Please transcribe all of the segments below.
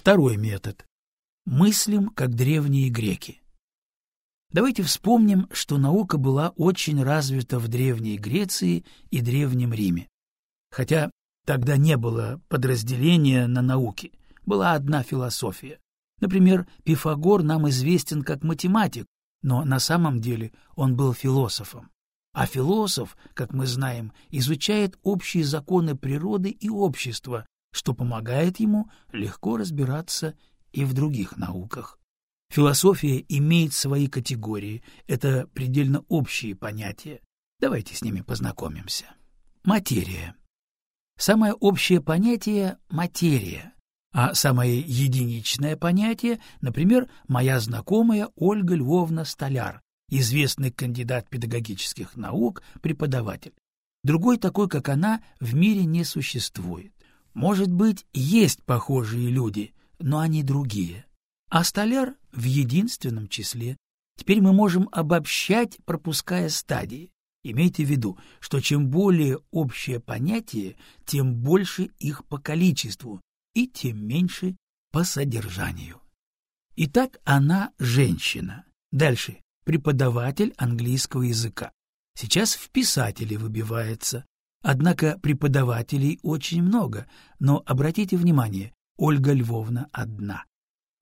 Второй метод. Мыслим, как древние греки. Давайте вспомним, что наука была очень развита в Древней Греции и Древнем Риме. Хотя тогда не было подразделения на науки, была одна философия. Например, Пифагор нам известен как математик, но на самом деле он был философом. А философ, как мы знаем, изучает общие законы природы и общества, что помогает ему легко разбираться и в других науках. Философия имеет свои категории, это предельно общие понятия. Давайте с ними познакомимся. Материя. Самое общее понятие — материя, а самое единичное понятие, например, моя знакомая Ольга Львовна Столяр, известный кандидат педагогических наук, преподаватель. Другой такой, как она, в мире не существует. Может быть, есть похожие люди, но они другие. А столяр в единственном числе. Теперь мы можем обобщать, пропуская стадии. Имейте в виду, что чем более общее понятие, тем больше их по количеству и тем меньше по содержанию. Итак, она женщина. Дальше преподаватель английского языка. Сейчас в писатели выбивается. Однако преподавателей очень много, но обратите внимание, Ольга Львовна одна.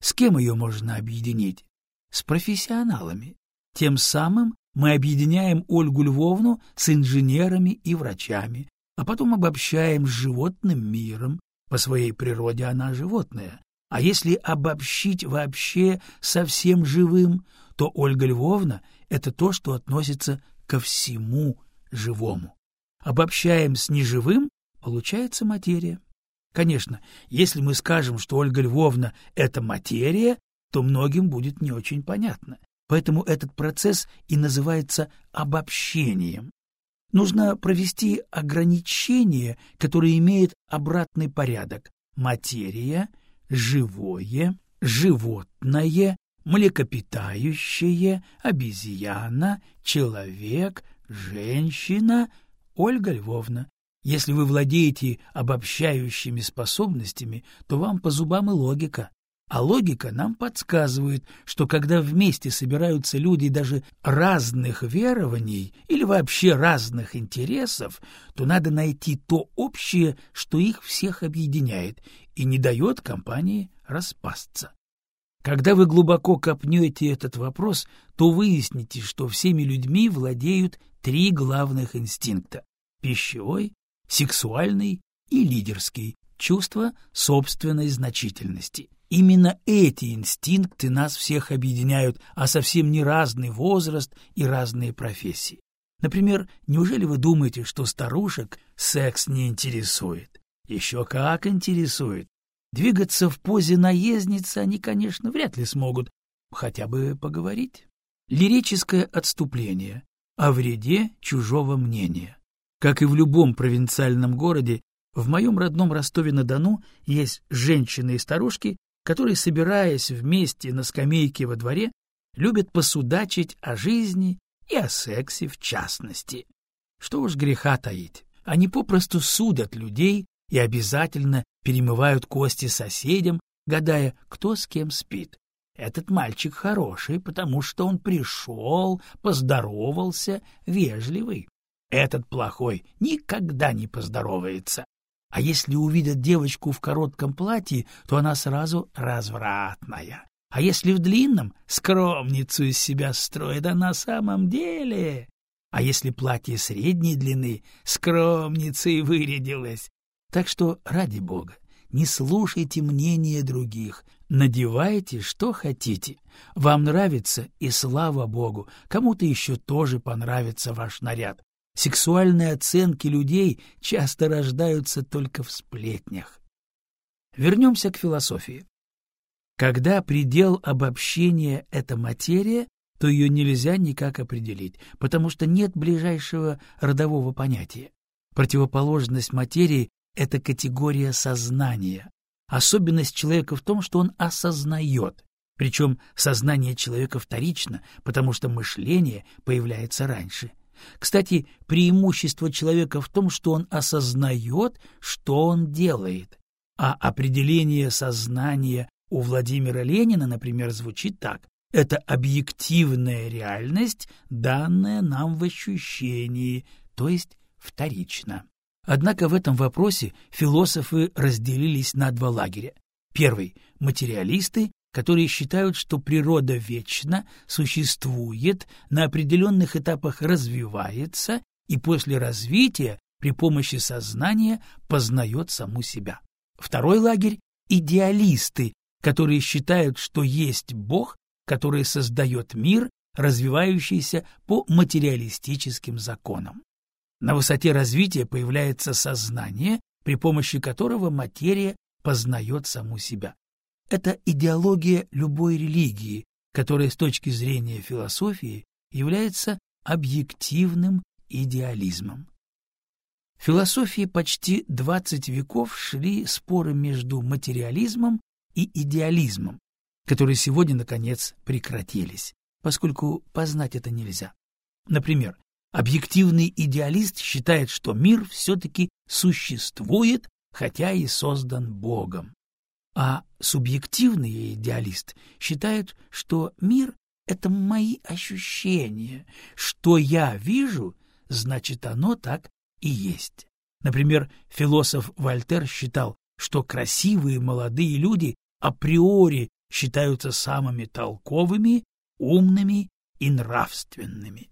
С кем ее можно объединить? С профессионалами. Тем самым мы объединяем Ольгу Львовну с инженерами и врачами, а потом обобщаем с животным миром. По своей природе она животное. А если обобщить вообще со всем живым, то Ольга Львовна — это то, что относится ко всему живому. Обобщаем с неживым — получается материя. Конечно, если мы скажем, что Ольга Львовна — это материя, то многим будет не очень понятно. Поэтому этот процесс и называется обобщением. Нужно провести ограничение, которое имеет обратный порядок. Материя, живое, животное, млекопитающее, обезьяна, человек, женщина, Ольга Львовна. Если вы владеете обобщающими способностями, то вам по зубам и логика. А логика нам подсказывает, что когда вместе собираются люди даже разных верований или вообще разных интересов, то надо найти то общее, что их всех объединяет и не дает компании распасться. Когда вы глубоко копнете этот вопрос, то выясните, что всеми людьми владеют три главных инстинкта — пищевой, сексуальный и лидерский, чувство собственной значительности. Именно эти инстинкты нас всех объединяют, а совсем не разный возраст и разные профессии. Например, неужели вы думаете, что старушек секс не интересует? Еще как интересует. Двигаться в позе наездницы они, конечно, вряд ли смогут, хотя бы поговорить. Лирическое отступление о вреде чужого мнения. Как и в любом провинциальном городе, в моем родном Ростове-на-Дону есть женщины и старушки, которые, собираясь вместе на скамейке во дворе, любят посудачить о жизни и о сексе в частности. Что уж греха таить, они попросту судят людей и обязательно перемывают кости соседям, гадая, кто с кем спит. Этот мальчик хороший, потому что он пришел, поздоровался, вежливый. Этот плохой никогда не поздоровается. А если увидят девочку в коротком платье, то она сразу развратная. А если в длинном, скромницу из себя строит, а на самом деле... А если платье средней длины, скромницей вырядилась. Так что, ради бога, не слушайте мнения других, надевайте, что хотите. Вам нравится, и слава богу, кому-то еще тоже понравится ваш наряд. Сексуальные оценки людей часто рождаются только в сплетнях. Вернемся к философии. Когда предел обобщения — это материя, то ее нельзя никак определить, потому что нет ближайшего родового понятия. Противоположность материи — это категория сознания. Особенность человека в том, что он осознает, причем сознание человека вторично, потому что мышление появляется раньше. Кстати, преимущество человека в том, что он осознает, что он делает. А определение сознания у Владимира Ленина, например, звучит так. Это объективная реальность, данная нам в ощущении, то есть вторично. Однако в этом вопросе философы разделились на два лагеря. Первый — материалисты, которые считают, что природа вечна, существует, на определенных этапах развивается и после развития при помощи сознания познает саму себя. Второй лагерь — идеалисты, которые считают, что есть Бог, который создает мир, развивающийся по материалистическим законам. На высоте развития появляется сознание, при помощи которого материя познает саму себя. Это идеология любой религии, которая с точки зрения философии является объективным идеализмом. В философии почти 20 веков шли споры между материализмом и идеализмом, которые сегодня, наконец, прекратились, поскольку познать это нельзя. Например, объективный идеалист считает, что мир все-таки существует, хотя и создан Богом. А субъективный идеалист считает, что мир — это мои ощущения. Что я вижу, значит, оно так и есть. Например, философ Вольтер считал, что красивые молодые люди априори считаются самыми толковыми, умными и нравственными.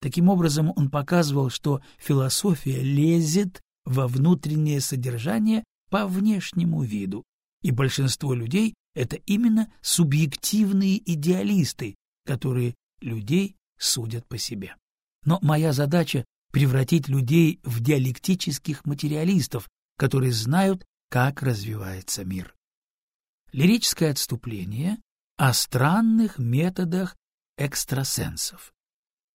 Таким образом, он показывал, что философия лезет во внутреннее содержание по внешнему виду, и большинство людей — это именно субъективные идеалисты, которые людей судят по себе. Но моя задача превратить людей в диалектических материалистов, которые знают, как развивается мир. Лирическое отступление о странных методах экстрасенсов.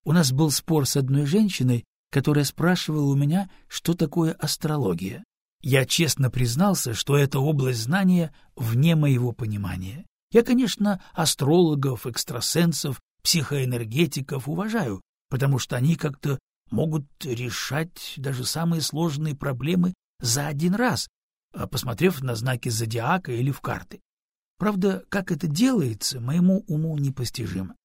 У нас был спор с одной женщиной, которая спрашивала у меня, что такое астрология. Я честно признался, что эта область знания вне моего понимания. Я, конечно, астрологов, экстрасенсов, психоэнергетиков уважаю, потому что они как-то могут решать даже самые сложные проблемы за один раз, а, посмотрев на знаки зодиака или в карты. Правда, как это делается, моему уму непостижимо.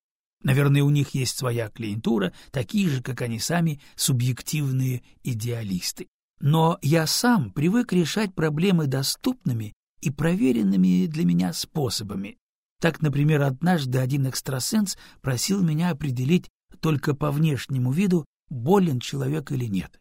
Наверное, у них есть своя клиентура, такие же, как они сами, субъективные идеалисты. Но я сам привык решать проблемы доступными и проверенными для меня способами. Так, например, однажды один экстрасенс просил меня определить только по внешнему виду, болен человек или нет.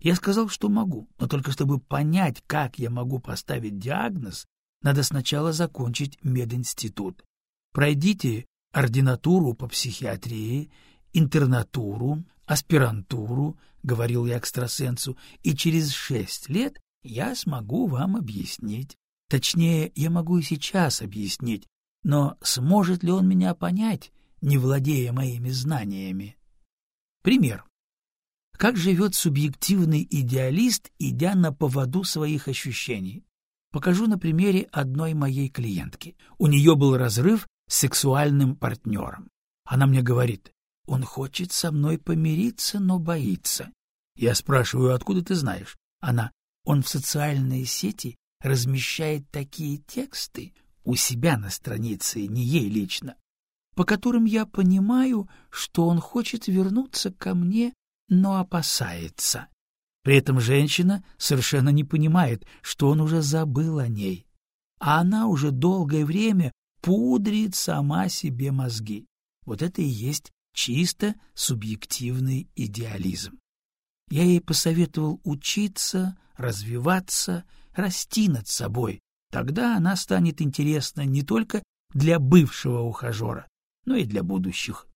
Я сказал, что могу, но только чтобы понять, как я могу поставить диагноз, надо сначала закончить мединститут. Пройдите ординатуру по психиатрии, интернатуру, аспирантуру, — говорил я экстрасенсу, — и через шесть лет я смогу вам объяснить. Точнее, я могу и сейчас объяснить, но сможет ли он меня понять, не владея моими знаниями? Пример. Как живет субъективный идеалист, идя на поводу своих ощущений? Покажу на примере одной моей клиентки. У нее был разрыв с сексуальным партнером. Она мне говорит, он хочет со мной помириться, но боится. Я спрашиваю, откуда ты знаешь? Она, он в социальные сети размещает такие тексты у себя на странице, не ей лично, по которым я понимаю, что он хочет вернуться ко мне но опасается. При этом женщина совершенно не понимает, что он уже забыл о ней, а она уже долгое время пудрит сама себе мозги. Вот это и есть чисто субъективный идеализм. Я ей посоветовал учиться, развиваться, расти над собой. Тогда она станет интересна не только для бывшего ухажера, но и для будущих.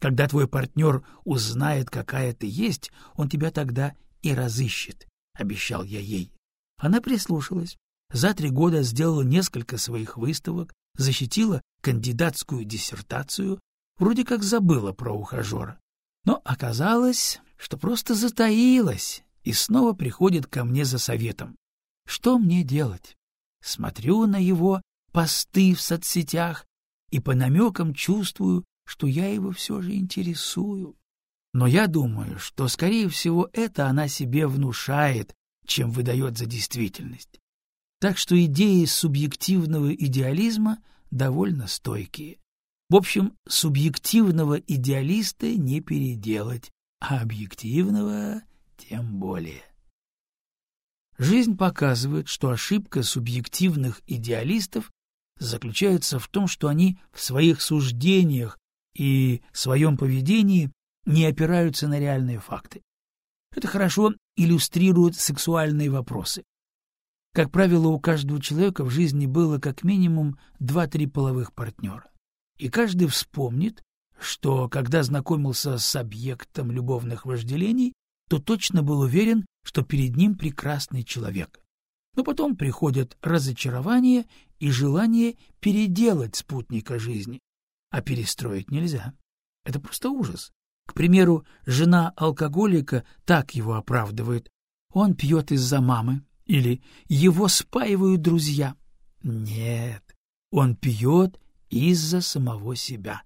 Когда твой партнер узнает, какая ты есть, он тебя тогда и разыщет, — обещал я ей. Она прислушалась. За три года сделала несколько своих выставок, защитила кандидатскую диссертацию, вроде как забыла про ухажера. Но оказалось, что просто затаилась и снова приходит ко мне за советом. Что мне делать? Смотрю на его посты в соцсетях и по намекам чувствую, что я его все же интересую. Но я думаю, что, скорее всего, это она себе внушает, чем выдает за действительность. Так что идеи субъективного идеализма довольно стойкие. В общем, субъективного идеалиста не переделать, а объективного тем более. Жизнь показывает, что ошибка субъективных идеалистов заключается в том, что они в своих суждениях и своем поведении не опираются на реальные факты. Это хорошо иллюстрирует сексуальные вопросы. Как правило, у каждого человека в жизни было как минимум два-три половых партнера. И каждый вспомнит, что, когда знакомился с объектом любовных вожделений, то точно был уверен, что перед ним прекрасный человек. Но потом приходят разочарование и желание переделать спутника жизни. А перестроить нельзя. Это просто ужас. К примеру, жена алкоголика так его оправдывает. Он пьет из-за мамы. Или его спаивают друзья. Нет, он пьет из-за самого себя.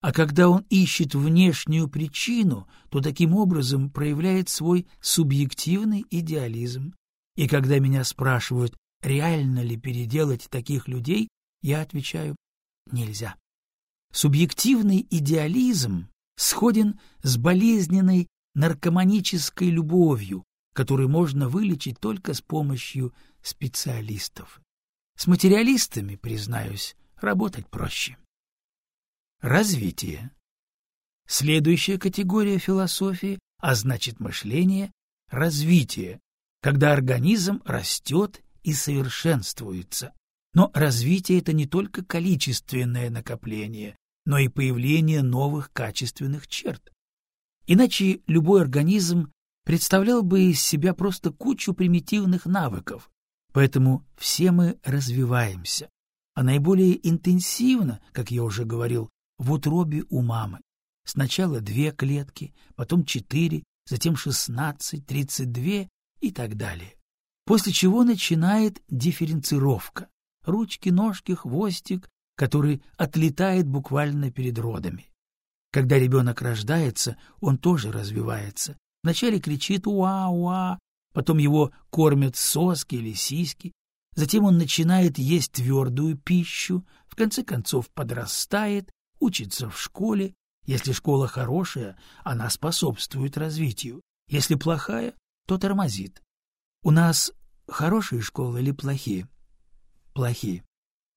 А когда он ищет внешнюю причину, то таким образом проявляет свой субъективный идеализм. И когда меня спрашивают, реально ли переделать таких людей, я отвечаю — нельзя. Субъективный идеализм сходен с болезненной наркоманической любовью, которую можно вылечить только с помощью специалистов. С материалистами, признаюсь, работать проще. Развитие. Следующая категория философии, а значит мышление — развитие, когда организм растет и совершенствуется. Но развитие — это не только количественное накопление, но и появление новых качественных черт. Иначе любой организм представлял бы из себя просто кучу примитивных навыков, поэтому все мы развиваемся, а наиболее интенсивно, как я уже говорил, в утробе у мамы. Сначала две клетки, потом четыре, затем шестнадцать, тридцать две и так далее. После чего начинает дифференцировка. Ручки, ножки, хвостик, который отлетает буквально перед родами. Когда ребенок рождается, он тоже развивается. Вначале кричит «уа-уа», потом его кормят соски или сиськи, затем он начинает есть твердую пищу, в конце концов подрастает, учится в школе. Если школа хорошая, она способствует развитию. Если плохая, то тормозит. У нас хорошие школы или плохие? Плохие.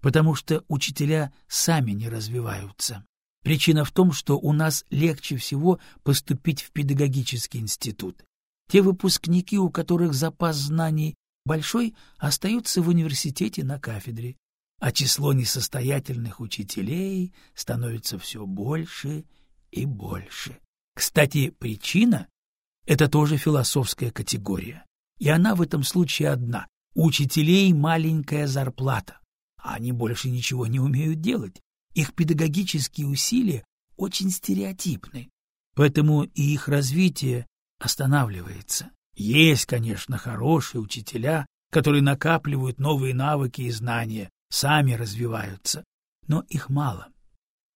Потому что учителя сами не развиваются. Причина в том, что у нас легче всего поступить в педагогический институт. Те выпускники, у которых запас знаний большой, остаются в университете на кафедре а число несостоятельных учителей становится все больше и больше. Кстати, причина — это тоже философская категория, и она в этом случае одна — у учителей маленькая зарплата, а они больше ничего не умеют делать. Их педагогические усилия очень стереотипны, поэтому и их развитие останавливается. Есть, конечно, хорошие учителя, которые накапливают новые навыки и знания, сами развиваются, но их мало.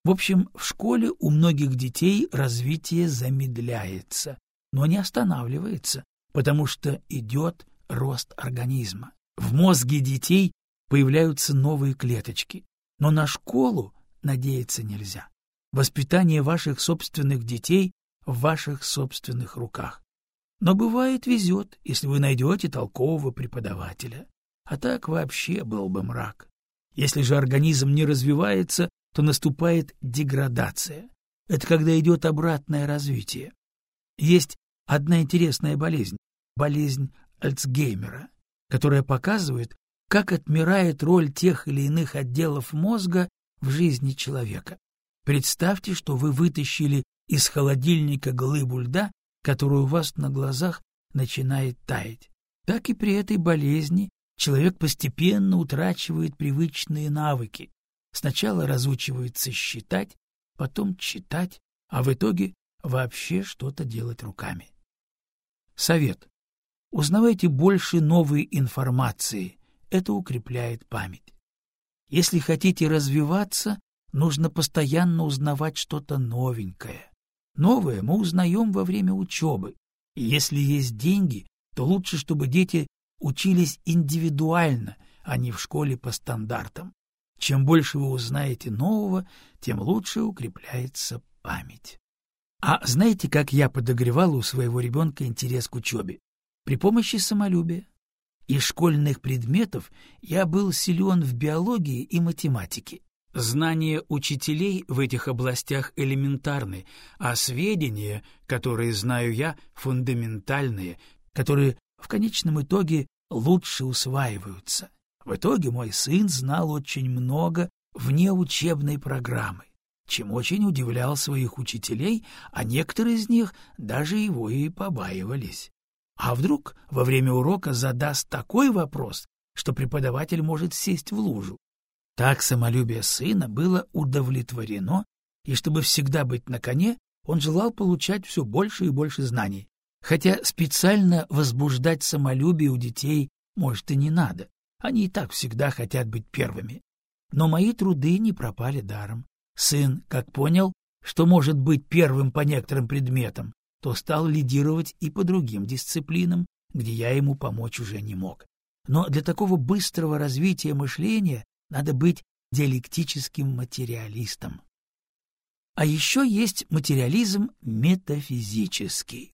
В общем, в школе у многих детей развитие замедляется, но не останавливается, потому что идет рост организма. В мозге детей появляются новые клеточки, но на школу надеяться нельзя. Воспитание ваших собственных детей в ваших собственных руках. Но бывает везет, если вы найдете толкового преподавателя. А так вообще был бы мрак. Если же организм не развивается, то наступает деградация. Это когда идет обратное развитие. Есть одна интересная болезнь — болезнь Альцгеймера, которая показывает, как отмирает роль тех или иных отделов мозга в жизни человека. Представьте, что вы вытащили из холодильника глыбу льда, которая у вас на глазах начинает таять. Так и при этой болезни человек постепенно утрачивает привычные навыки. Сначала разучивается считать, потом читать, а в итоге вообще что-то делать руками. Совет. Узнавайте больше новой информации. Это укрепляет память. Если хотите развиваться, нужно постоянно узнавать что-то новенькое. Новое мы узнаем во время учебы. И если есть деньги, то лучше, чтобы дети учились индивидуально, а не в школе по стандартам. Чем больше вы узнаете нового, тем лучше укрепляется память. А знаете, как я подогревал у своего ребенка интерес к учебе? При помощи самолюбия. Из школьных предметов я был силен в биологии и математике. Знания учителей в этих областях элементарны, а сведения, которые знаю я, фундаментальные, которые в конечном итоге лучше усваиваются. В итоге мой сын знал очень много вне учебной программы, чем очень удивлял своих учителей, а некоторые из них даже его и побаивались. А вдруг во время урока задаст такой вопрос, что преподаватель может сесть в лужу? Так самолюбие сына было удовлетворено, и чтобы всегда быть на коне, он желал получать все больше и больше знаний. Хотя специально возбуждать самолюбие у детей, может, и не надо. Они и так всегда хотят быть первыми. Но мои труды не пропали даром. Сын, как понял, что может быть первым по некоторым предметам, то стал лидировать и по другим дисциплинам, где я ему помочь уже не мог. Но для такого быстрого развития мышления надо быть диалектическим материалистом. А еще есть материализм метафизический.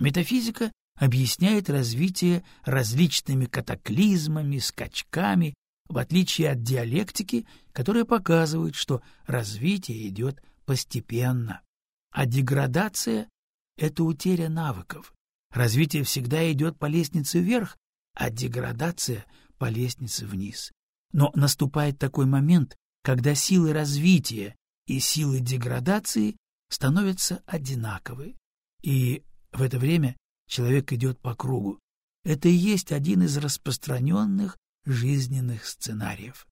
Метафизика объясняет развитие различными катаклизмами, скачками, в отличие от диалектики, которая показывает, что развитие идет постепенно. А деградация — это утеря навыков. Развитие всегда идет по лестнице вверх, а деградация — по лестнице вниз. Но наступает такой момент, когда силы развития и силы деградации становятся одинаковы. И в это время человек идет по кругу. Это и есть один из распространенных жизненных сценариев.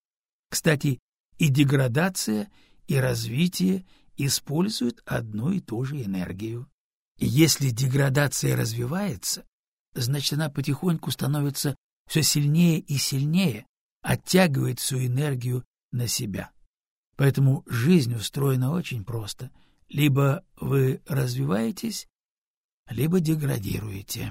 Кстати, и деградация, и развитие используют одну и ту же энергию. И если деградация развивается, значит, она потихоньку становится все сильнее и сильнее, оттягивает всю энергию на себя. Поэтому жизнь устроена очень просто. Либо вы развиваетесь, либо деградируете.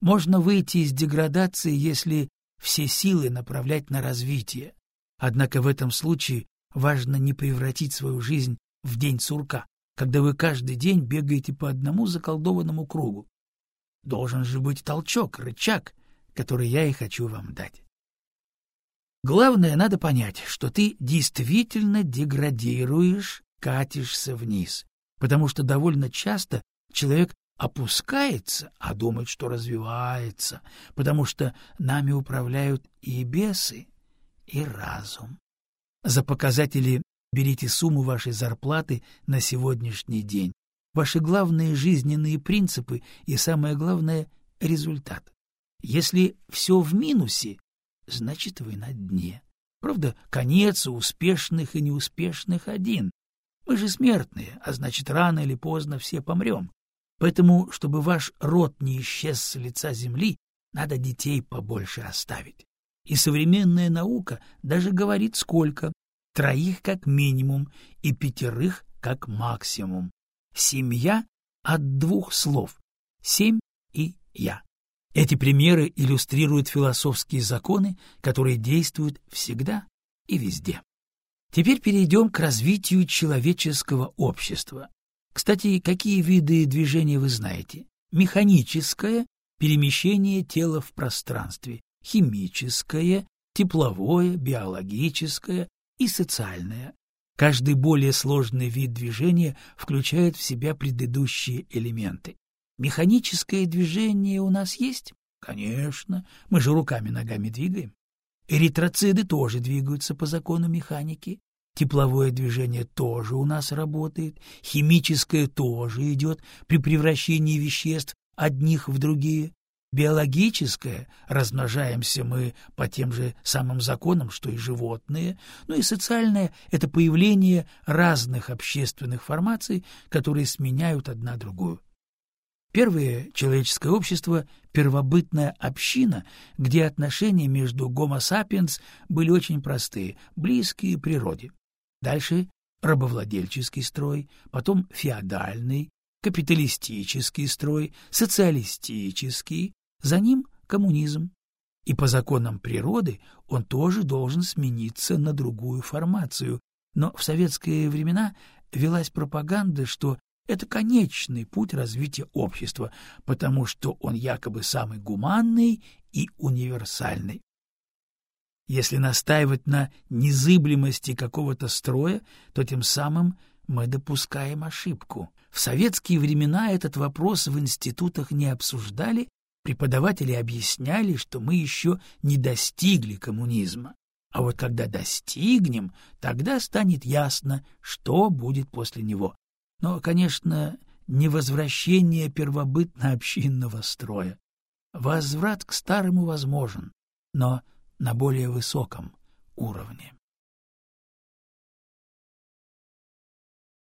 Можно выйти из деградации, если все силы направлять на развитие. Однако в этом случае важно не превратить свою жизнь в день сурка, когда вы каждый день бегаете по одному заколдованному кругу. Должен же быть толчок, рычаг, который я и хочу вам дать. Главное, надо понять, что ты действительно деградируешь, катишься вниз, потому что довольно часто человек опускается, а думает, что развивается, потому что нами управляют и бесы, и разум. За показатели берите сумму вашей зарплаты на сегодняшний день, ваши главные жизненные принципы и, самое главное, результат. Если все в минусе, значит, вы на дне. Правда, конец у успешных и неуспешных один. Мы же смертные, а значит, рано или поздно все помрем. Поэтому, чтобы ваш род не исчез с лица земли, надо детей побольше оставить. И современная наука даже говорит сколько. Троих как минимум и пятерых как максимум. Семья от двух слов. Семь и я. Эти примеры иллюстрируют философские законы, которые действуют всегда и везде. Теперь перейдем к развитию человеческого общества. Кстати, какие виды движения вы знаете? Механическое — перемещение тела в пространстве, химическое, тепловое, биологическое и социальное. Каждый более сложный вид движения включает в себя предыдущие элементы. Механическое движение у нас есть? Конечно, мы же руками-ногами двигаем. Эритроциды тоже двигаются по закону механики. Тепловое движение тоже у нас работает, химическое тоже идет при превращении веществ одних в другие. Биологическое размножаемся мы по тем же самым законам, что и животные, ну и социальное — это появление разных общественных формаций, которые сменяют одна другую. Первое человеческое общество — первобытная община, где отношения между гомо sapiens были очень простые, близкие природе. Дальше рабовладельческий строй, потом феодальный, капиталистический строй, социалистический, за ним коммунизм. И по законам природы он тоже должен смениться на другую формацию. Но в советские времена велась пропаганда, что это конечный путь развития общества, потому что он якобы самый гуманный и универсальный. Если настаивать на незыблемости какого-то строя, то тем самым мы допускаем ошибку. В советские времена этот вопрос в институтах не обсуждали, преподаватели объясняли, что мы еще не достигли коммунизма. А вот когда достигнем, тогда станет ясно, что будет после него. Но, конечно, не возвращение первобытно-общинного строя. Возврат к старому возможен, но на более высоком уровне.